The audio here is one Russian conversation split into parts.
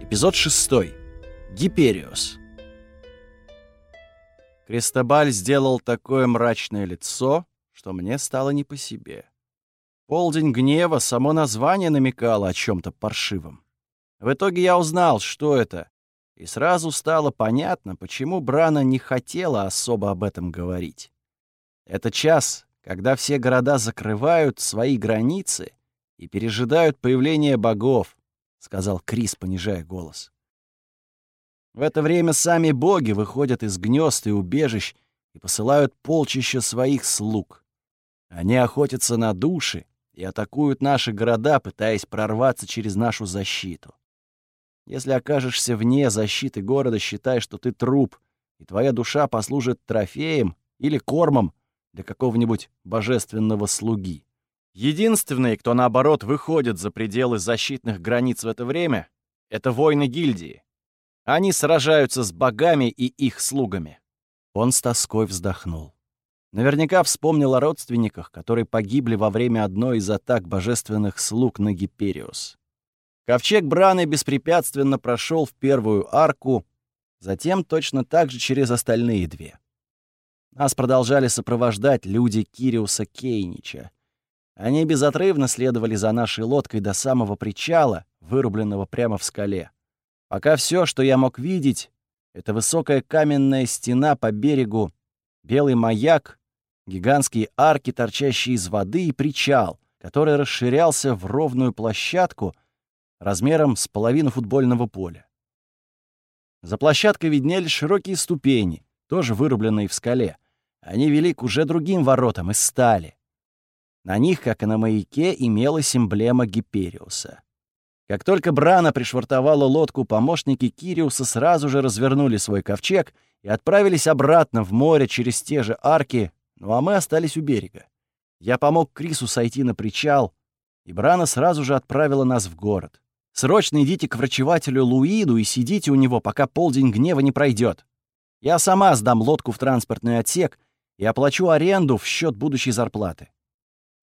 Эпизод 6. Гипериус. Крестобаль сделал такое мрачное лицо, что мне стало не по себе. Полдень гнева, само название намекало о чем-то паршивом. В итоге я узнал, что это, и сразу стало понятно, почему Брана не хотела особо об этом говорить. Это час, когда все города закрывают свои границы и пережидают появление богов, сказал Крис, понижая голос. В это время сами боги выходят из гнезд и убежищ и посылают полчища своих слуг. Они охотятся на души и атакуют наши города, пытаясь прорваться через нашу защиту. Если окажешься вне защиты города, считай, что ты труп, и твоя душа послужит трофеем или кормом для какого-нибудь божественного слуги. Единственные, кто, наоборот, выходит за пределы защитных границ в это время, это воины гильдии. Они сражаются с богами и их слугами. Он с тоской вздохнул. Наверняка вспомнил о родственниках, которые погибли во время одной из атак божественных слуг на Гипериус. Ковчег Браны беспрепятственно прошел в первую арку, затем точно так же через остальные две. Нас продолжали сопровождать люди Кириуса Кейнича. Они безотрывно следовали за нашей лодкой до самого причала, вырубленного прямо в скале. Пока все, что я мог видеть, это высокая каменная стена по берегу, белый маяк, гигантские арки, торчащие из воды, и причал, который расширялся в ровную площадку размером с половину футбольного поля. За площадкой виднелись широкие ступени, тоже вырубленные в скале. Они вели к уже другим воротам из стали. На них, как и на маяке, имелась эмблема Гипериуса. Как только Брана пришвартовала лодку, помощники Кириуса сразу же развернули свой ковчег и отправились обратно в море через те же арки, ну а мы остались у берега. Я помог Крису сойти на причал, и Брана сразу же отправила нас в город. «Срочно идите к врачевателю Луиду и сидите у него, пока полдень гнева не пройдет. Я сама сдам лодку в транспортный отсек и оплачу аренду в счет будущей зарплаты.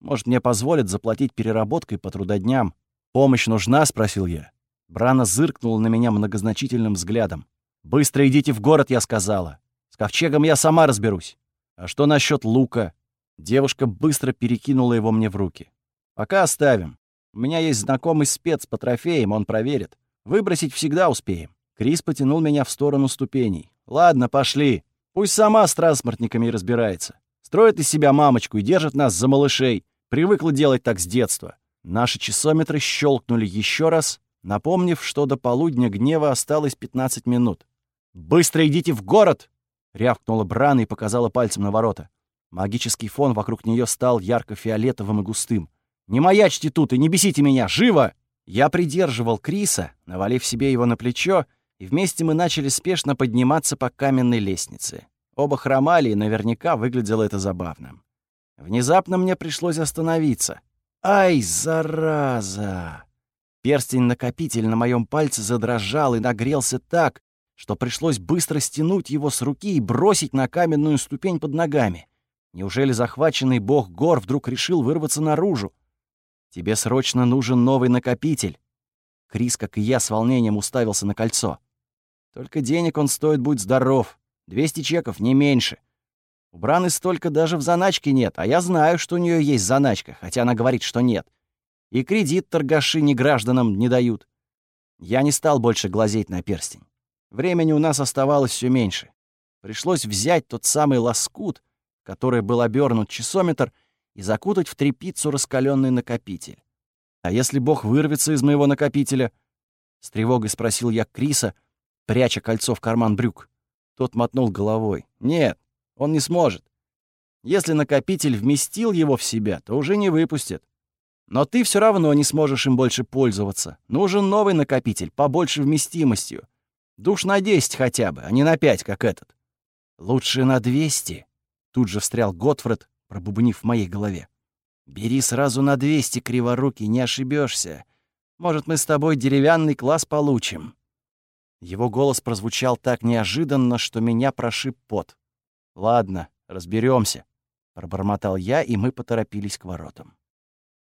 Может, мне позволят заплатить переработкой по трудодням. «Помощь нужна?» — спросил я. Брана зыркнула на меня многозначительным взглядом. «Быстро идите в город», — я сказала. «С ковчегом я сама разберусь. А что насчет лука?» Девушка быстро перекинула его мне в руки. «Пока оставим. У меня есть знакомый спец по трофеям, он проверит. Выбросить всегда успеем». Крис потянул меня в сторону ступеней. «Ладно, пошли. Пусть сама с транспортниками разбирается. Строит из себя мамочку и держит нас за малышей. Привыкла делать так с детства. Наши часометры щелкнули еще раз, напомнив, что до полудня гнева осталось 15 минут. «Быстро идите в город!» — рявкнула Брана и показала пальцем на ворота. Магический фон вокруг нее стал ярко-фиолетовым и густым. «Не маячьте тут и не бесите меня! Живо!» Я придерживал Криса, навалив себе его на плечо, и вместе мы начали спешно подниматься по каменной лестнице. Оба хромали, и наверняка выглядело это забавным. Внезапно мне пришлось остановиться. Ай, зараза! Перстень-накопитель на моем пальце задрожал и нагрелся так, что пришлось быстро стянуть его с руки и бросить на каменную ступень под ногами. Неужели захваченный бог гор вдруг решил вырваться наружу? Тебе срочно нужен новый накопитель. Крис, как и я, с волнением уставился на кольцо. Только денег он стоит, будь здоров. 200 чеков, не меньше. У Браны столько даже в заначке нет, а я знаю, что у нее есть заначка, хотя она говорит, что нет. И кредит торгаши не гражданам не дают. Я не стал больше глазеть на перстень. Времени у нас оставалось все меньше. Пришлось взять тот самый лоскут, который был обернут часометр, и закутать в трепицу раскаленный накопитель. А если Бог вырвется из моего накопителя? С тревогой спросил я Криса, пряча кольцо в карман брюк. Тот мотнул головой. Нет, он не сможет. Если накопитель вместил его в себя, то уже не выпустит. Но ты все равно не сможешь им больше пользоваться. Нужен новый накопитель, побольше вместимостью. Душ на 10 хотя бы, а не на 5, как этот. Лучше на 200. Тут же встрял Готфред, пробубнив в моей голове. Бери сразу на 200, криворукий, не ошибешься. Может, мы с тобой деревянный класс получим. Его голос прозвучал так неожиданно, что меня прошиб пот. «Ладно, разберемся, пробормотал я, и мы поторопились к воротам.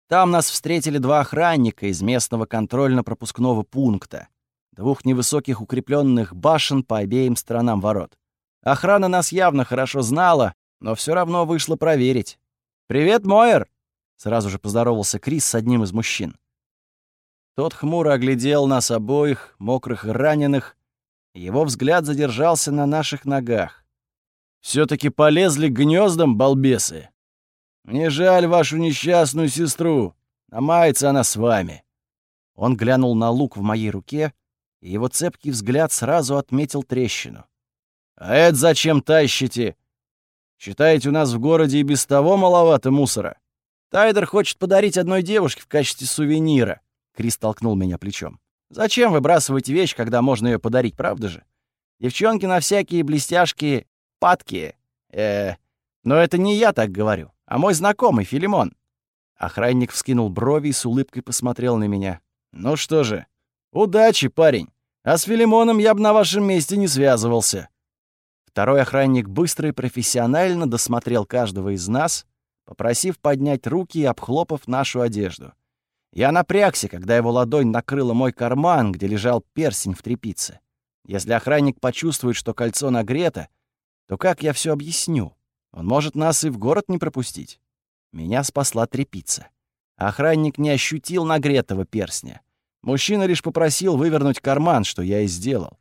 Там нас встретили два охранника из местного контрольно-пропускного пункта. двух невысоких укрепленных башен по обеим сторонам ворот. Охрана нас явно хорошо знала, но все равно вышла проверить. «Привет, Мойер!» — сразу же поздоровался Крис с одним из мужчин. Тот хмуро оглядел нас обоих, мокрых и раненых. Его взгляд задержался на наших ногах. Все таки полезли к гнездам, балбесы. Мне жаль вашу несчастную сестру. Намается она с вами». Он глянул на лук в моей руке, и его цепкий взгляд сразу отметил трещину. «А это зачем тащите? Считаете, у нас в городе и без того маловато мусора? Тайдер хочет подарить одной девушке в качестве сувенира». Крис толкнул меня плечом. «Зачем выбрасывать вещь, когда можно ее подарить, правда же? Девчонки на всякие блестяшки падкие. Э, -э но это не я так говорю, а мой знакомый Филимон. Охранник вскинул брови и с улыбкой посмотрел на меня. «Ну что же, удачи, парень. А с Филимоном я бы на вашем месте не связывался». Второй охранник быстро и профессионально досмотрел каждого из нас, попросив поднять руки и обхлопав нашу одежду. Я напрягся, когда его ладонь накрыла мой карман, где лежал перстень в трепице. Если охранник почувствует, что кольцо нагрето, то как я все объясню? Он может нас и в город не пропустить. Меня спасла трепица. Охранник не ощутил нагретого перстня. Мужчина лишь попросил вывернуть карман, что я и сделал.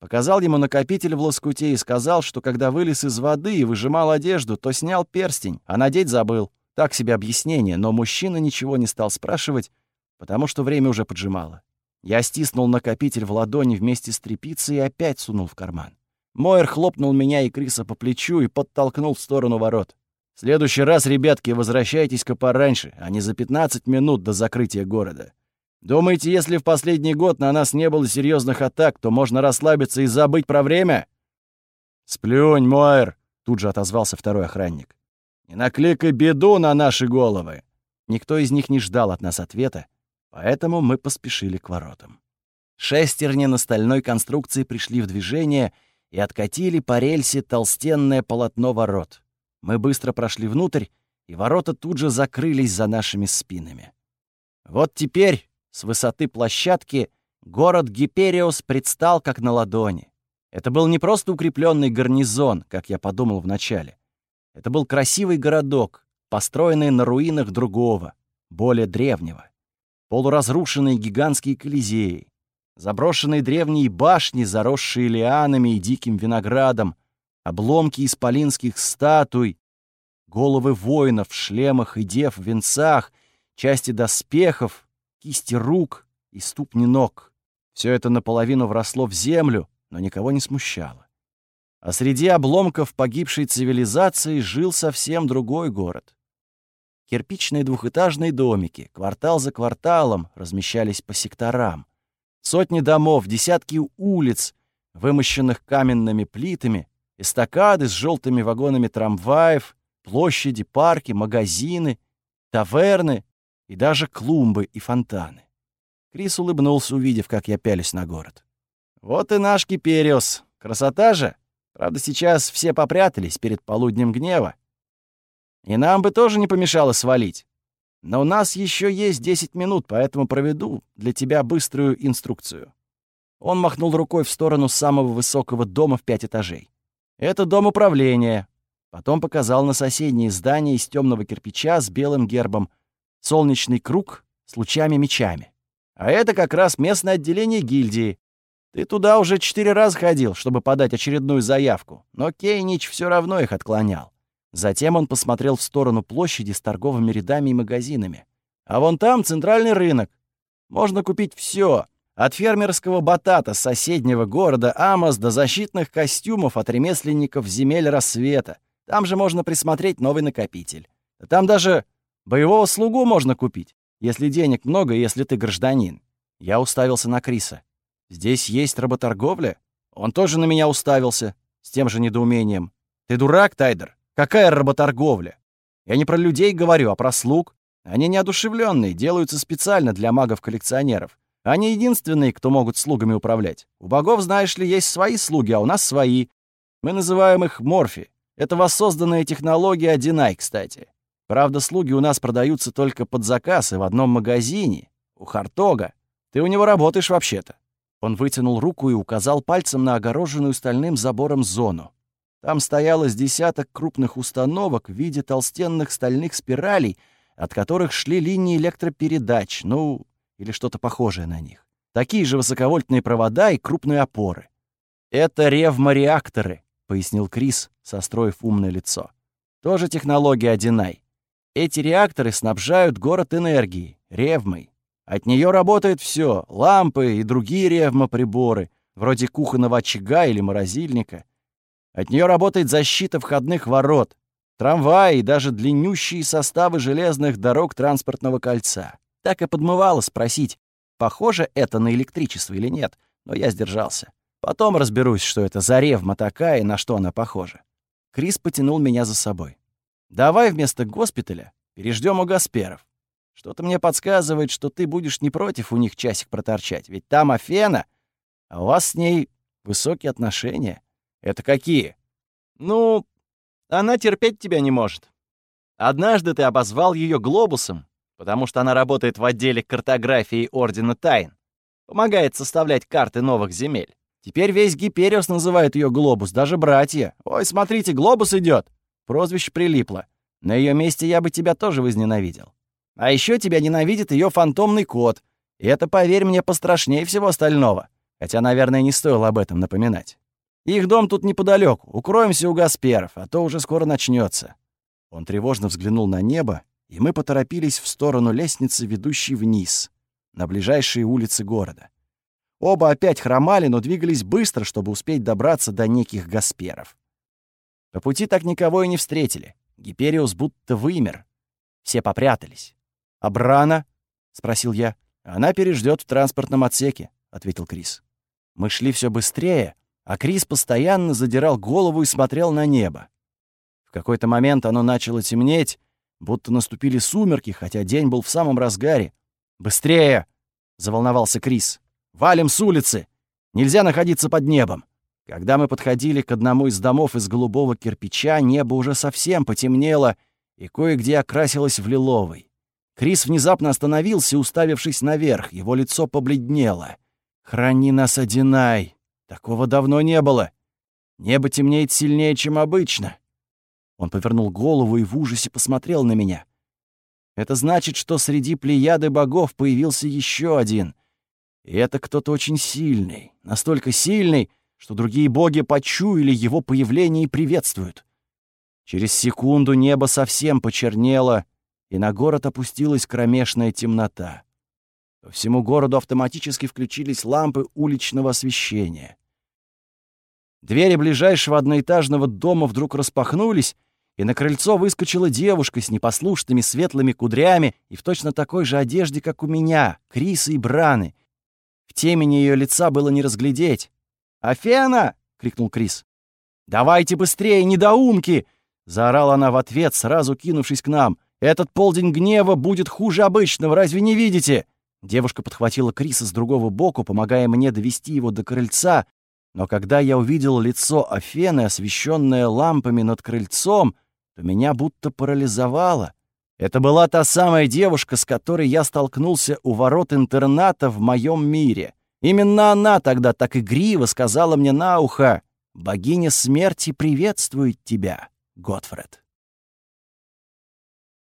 Показал ему накопитель в лоскуте и сказал, что когда вылез из воды и выжимал одежду, то снял перстень, а надеть забыл. Так себе объяснение, но мужчина ничего не стал спрашивать, потому что время уже поджимало. Я стиснул накопитель в ладони вместе с тряпицей и опять сунул в карман. Мойер хлопнул меня и Криса по плечу и подтолкнул в сторону ворот. В следующий раз, ребятки, возвращайтесь-ка пораньше, а не за 15 минут до закрытия города. Думаете, если в последний год на нас не было серьезных атак, то можно расслабиться и забыть про время? Сплюнь, Мойер, тут же отозвался второй охранник. Не накликай беду на наши головы. Никто из них не ждал от нас ответа, поэтому мы поспешили к воротам. Шестерни на стальной конструкции пришли в движение и откатили по рельсе толстенное полотно ворот. Мы быстро прошли внутрь, и ворота тут же закрылись за нашими спинами. Вот теперь, с высоты площадки, город Гипериос предстал как на ладони. Это был не просто укрепленный гарнизон, как я подумал вначале. Это был красивый городок, построенный на руинах другого, более древнего. Полуразрушенные гигантские колизеи, заброшенные древние башни, заросшие лианами и диким виноградом, обломки исполинских статуй, головы воинов в шлемах и дев в венцах, части доспехов, кисти рук и ступни ног. Все это наполовину вросло в землю, но никого не смущало. А среди обломков погибшей цивилизации жил совсем другой город. Кирпичные двухэтажные домики, квартал за кварталом, размещались по секторам. Сотни домов, десятки улиц, вымощенных каменными плитами, эстакады с желтыми вагонами трамваев, площади, парки, магазины, таверны и даже клумбы и фонтаны. Крис улыбнулся, увидев, как я пялюсь на город. «Вот и наш Кипериус. Красота же! Правда, сейчас все попрятались перед полуднем гнева. И нам бы тоже не помешало свалить. Но у нас еще есть 10 минут, поэтому проведу для тебя быструю инструкцию». Он махнул рукой в сторону самого высокого дома в пять этажей. Это дом управления. Потом показал на соседнее здание из темного кирпича с белым гербом. Солнечный круг с лучами-мечами. А это как раз местное отделение гильдии. Ты туда уже четыре раза ходил, чтобы подать очередную заявку, но Кейнич все равно их отклонял. Затем он посмотрел в сторону площади с торговыми рядами и магазинами. А вон там центральный рынок. Можно купить все, от фермерского батата соседнего города Амос до защитных костюмов от ремесленников земель рассвета. Там же можно присмотреть новый накопитель. Там даже боевого слугу можно купить, если денег много если ты гражданин. Я уставился на Криса. Здесь есть работорговля? Он тоже на меня уставился, с тем же недоумением. Ты дурак, Тайдер? Какая работорговля? Я не про людей говорю, а про слуг. Они неодушевленные, делаются специально для магов-коллекционеров. Они единственные, кто могут слугами управлять. У богов, знаешь ли, есть свои слуги, а у нас свои. Мы называем их морфи. Это воссозданная технология Одинай, кстати. Правда, слуги у нас продаются только под заказ и в одном магазине, у Хартога. Ты у него работаешь вообще-то. Он вытянул руку и указал пальцем на огороженную стальным забором зону. Там стояло с десяток крупных установок в виде толстенных стальных спиралей, от которых шли линии электропередач, ну, или что-то похожее на них. Такие же высоковольтные провода и крупные опоры. «Это ревмореакторы», — пояснил Крис, состроив умное лицо. «Тоже технология Одинай. Эти реакторы снабжают город энергией, ревмой. От нее работает все: лампы и другие ревмоприборы, вроде кухонного очага или морозильника. От нее работает защита входных ворот, трамваи и даже длиннющие составы железных дорог транспортного кольца. Так и подмывало спросить, похоже это на электричество или нет, но я сдержался. Потом разберусь, что это за ревма такая и на что она похожа. Крис потянул меня за собой. «Давай вместо госпиталя переждем у Гасперов. Что-то мне подсказывает, что ты будешь не против у них часик проторчать, ведь там Афена, а у вас с ней высокие отношения. Это какие? Ну, она терпеть тебя не может. Однажды ты обозвал ее глобусом, потому что она работает в отделе картографии Ордена Тайн, помогает составлять карты новых земель. Теперь весь Гипериус называет ее Глобус, даже братья. Ой, смотрите, Глобус идет. Прозвище прилипло. На ее месте я бы тебя тоже возненавидел. А еще тебя ненавидит ее фантомный кот. И это, поверь мне, пострашнее всего остального. Хотя, наверное, не стоило об этом напоминать. Их дом тут неподалеку. Укроемся у Гасперов, а то уже скоро начнется. Он тревожно взглянул на небо, и мы поторопились в сторону лестницы, ведущей вниз, на ближайшие улицы города. Оба опять хромали, но двигались быстро, чтобы успеть добраться до неких Гасперов. По пути так никого и не встретили. Гипериус будто вымер. Все попрятались. «А Брана?» — спросил я. «Она переждет в транспортном отсеке», — ответил Крис. Мы шли все быстрее, а Крис постоянно задирал голову и смотрел на небо. В какой-то момент оно начало темнеть, будто наступили сумерки, хотя день был в самом разгаре. «Быстрее!» — заволновался Крис. «Валим с улицы! Нельзя находиться под небом!» Когда мы подходили к одному из домов из голубого кирпича, небо уже совсем потемнело и кое-где окрасилось в лиловый. Крис внезапно остановился, уставившись наверх, его лицо побледнело. «Храни нас, Одинай! Такого давно не было. Небо темнеет сильнее, чем обычно». Он повернул голову и в ужасе посмотрел на меня. «Это значит, что среди плеяды богов появился еще один. И это кто-то очень сильный, настолько сильный, что другие боги почуяли его появление и приветствуют. Через секунду небо совсем почернело, и на город опустилась кромешная темнота. По всему городу автоматически включились лампы уличного освещения. Двери ближайшего одноэтажного дома вдруг распахнулись, и на крыльцо выскочила девушка с непослушными светлыми кудрями и в точно такой же одежде, как у меня, Криса и Браны. В темени ее лица было не разглядеть. «Афена!» — крикнул Крис. «Давайте быстрее, недоумки!» — заорала она в ответ, сразу кинувшись к нам. «Этот полдень гнева будет хуже обычного, разве не видите?» Девушка подхватила Криса с другого боку, помогая мне довести его до крыльца, но когда я увидел лицо Афены, освещенное лампами над крыльцом, то меня будто парализовало. Это была та самая девушка, с которой я столкнулся у ворот интерната в моем мире. Именно она тогда так игриво сказала мне на ухо «Богиня смерти приветствует тебя, Готфред».